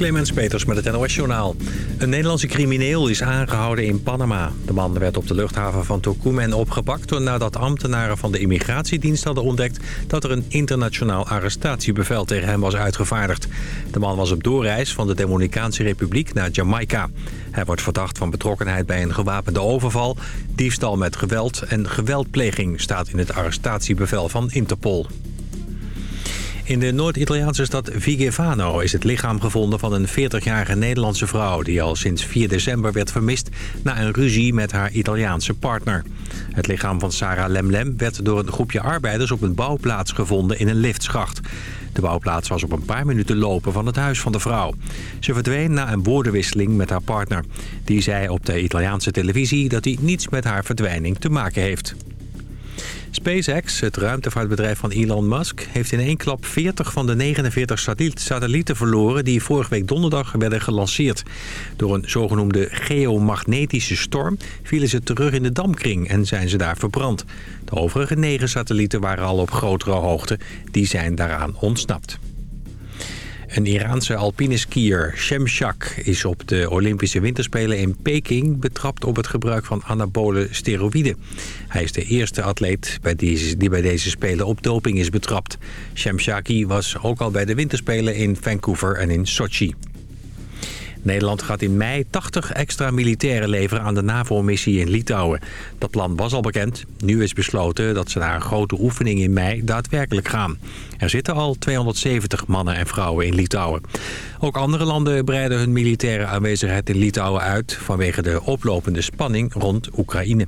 Clemens Peters met het NOS Journaal. Een Nederlandse crimineel is aangehouden in Panama. De man werd op de luchthaven van Tocumen opgepakt... nadat ambtenaren van de immigratiedienst hadden ontdekt... dat er een internationaal arrestatiebevel tegen hem was uitgevaardigd. De man was op doorreis van de Dominicaanse Republiek naar Jamaica. Hij wordt verdacht van betrokkenheid bij een gewapende overval... diefstal met geweld en geweldpleging staat in het arrestatiebevel van Interpol. In de Noord-Italiaanse stad Vigevano is het lichaam gevonden van een 40-jarige Nederlandse vrouw... die al sinds 4 december werd vermist na een ruzie met haar Italiaanse partner. Het lichaam van Sarah Lemlem werd door een groepje arbeiders op een bouwplaats gevonden in een liftschacht. De bouwplaats was op een paar minuten lopen van het huis van de vrouw. Ze verdween na een woordenwisseling met haar partner. Die zei op de Italiaanse televisie dat hij niets met haar verdwijning te maken heeft. SpaceX, het ruimtevaartbedrijf van Elon Musk... heeft in één klap 40 van de 49 satellieten verloren... die vorige week donderdag werden gelanceerd. Door een zogenoemde geomagnetische storm vielen ze terug in de damkring... en zijn ze daar verbrand. De overige negen satellieten waren al op grotere hoogte. Die zijn daaraan ontsnapt. Een Iraanse alpine skier, Shemshak, is op de Olympische Winterspelen in Peking betrapt op het gebruik van anabole steroïden. Hij is de eerste atleet bij deze, die bij deze Spelen op doping is betrapt. Shemshaki was ook al bij de Winterspelen in Vancouver en in Sochi. Nederland gaat in mei 80 extra militairen leveren aan de NAVO-missie in Litouwen. Dat plan was al bekend. Nu is besloten dat ze naar een grote oefening in mei daadwerkelijk gaan. Er zitten al 270 mannen en vrouwen in Litouwen. Ook andere landen breiden hun militaire aanwezigheid in Litouwen uit... vanwege de oplopende spanning rond Oekraïne.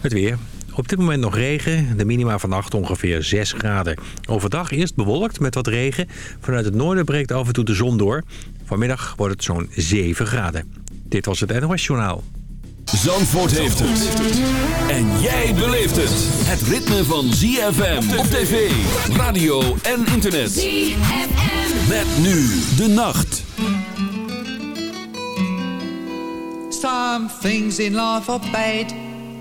Het weer. Op dit moment nog regen. De minima vannacht ongeveer 6 graden. Overdag eerst bewolkt met wat regen. Vanuit het noorden breekt af en toe de zon door. Vanmiddag wordt het zo'n 7 graden. Dit was het NOS Journaal. Zandvoort heeft het. En jij beleeft het. Het ritme van ZFM op tv, radio en internet. ZFM. Met nu de nacht. Some things in life are bad.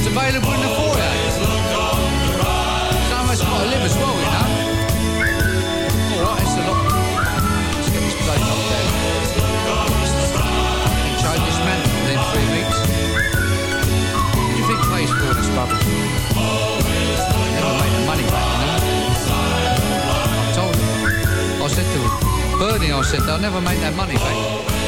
what's available in the foyer. So much got to live as well, you know. All right, it's a lot. There. Within three do you think? Never money back, you know. I told him. I said to him, Bernie, I said, they'll never make that money back.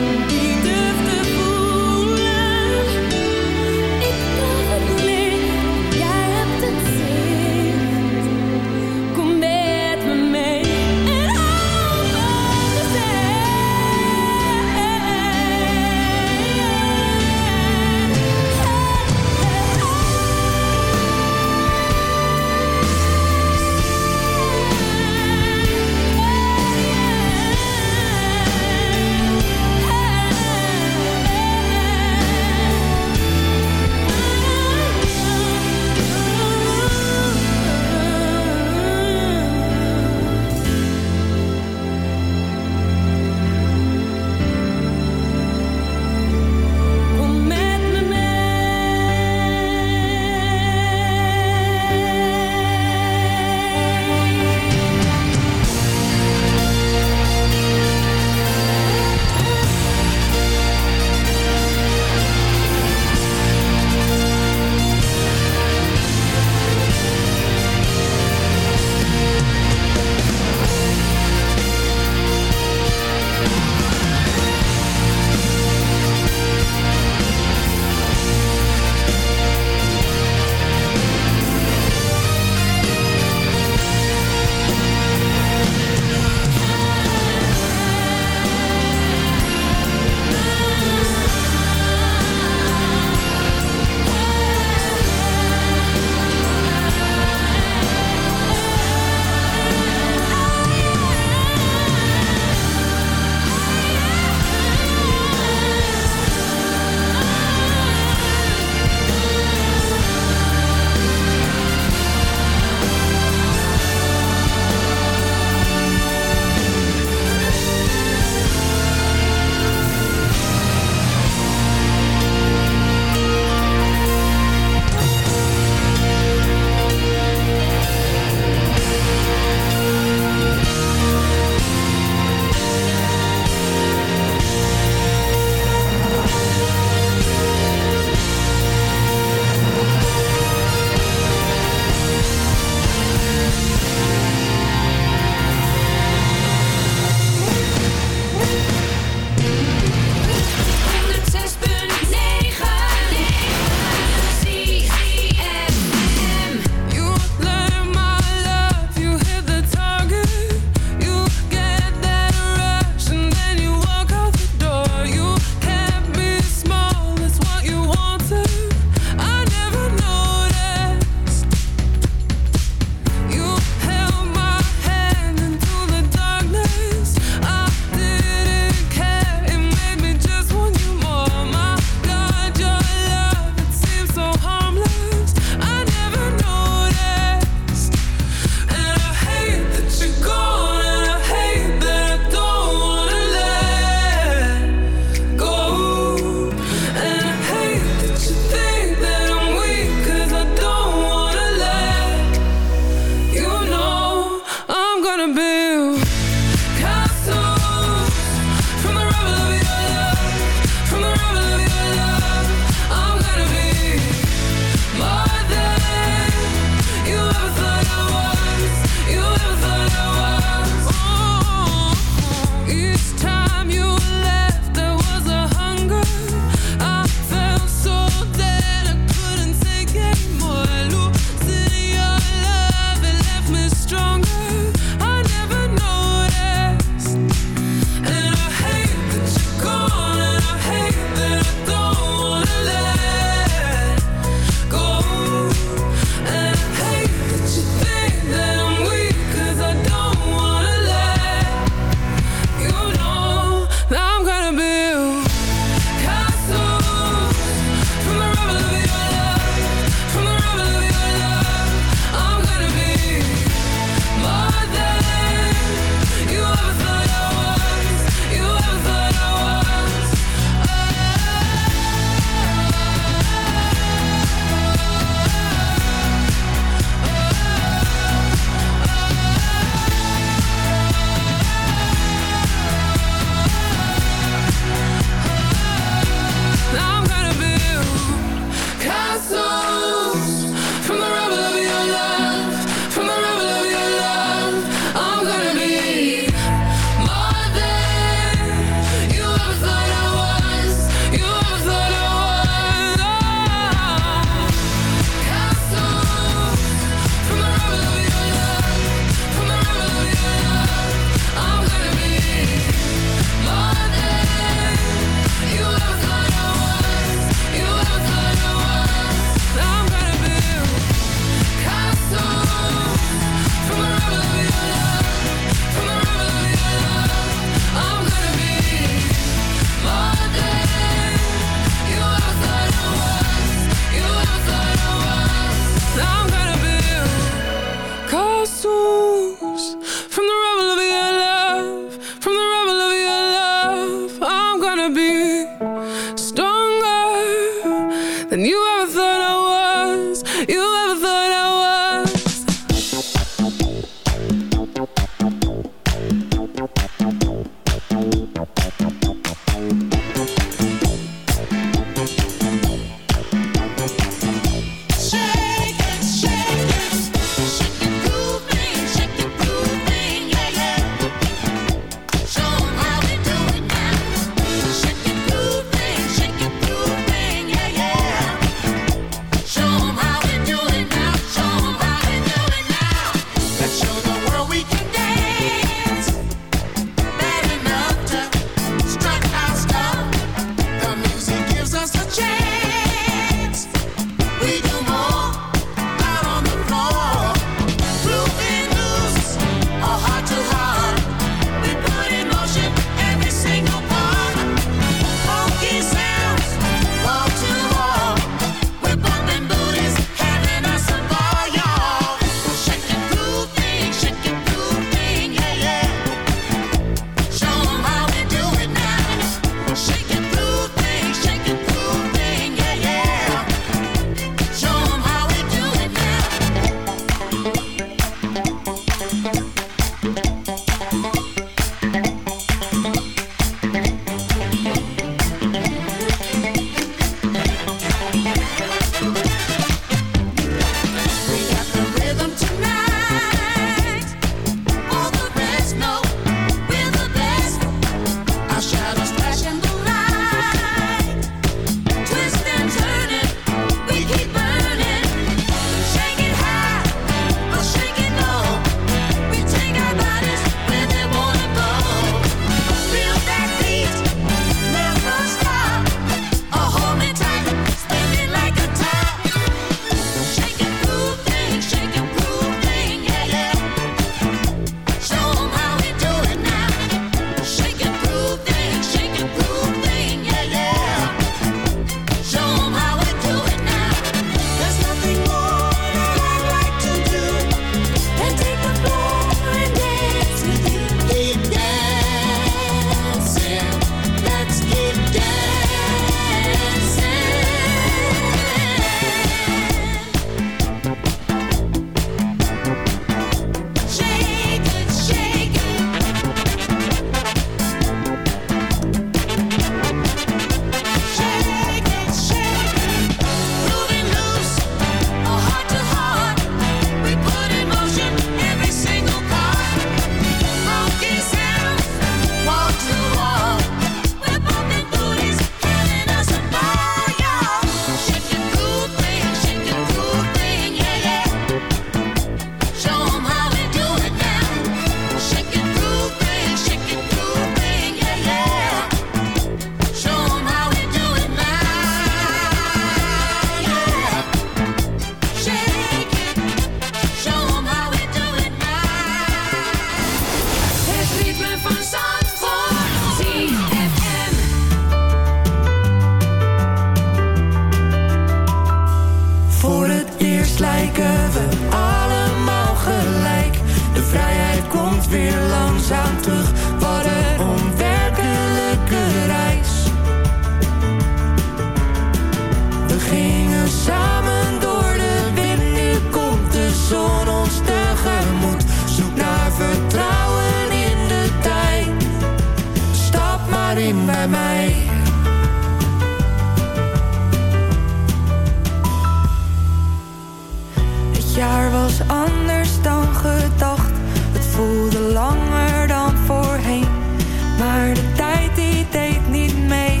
deed niet mee.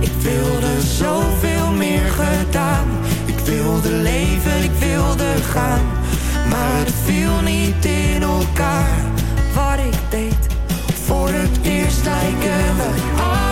Ik wilde zoveel meer gedaan. Ik wilde leven, ik wilde gaan. Maar het viel niet in elkaar wat ik deed. Voor het eerst lijken we.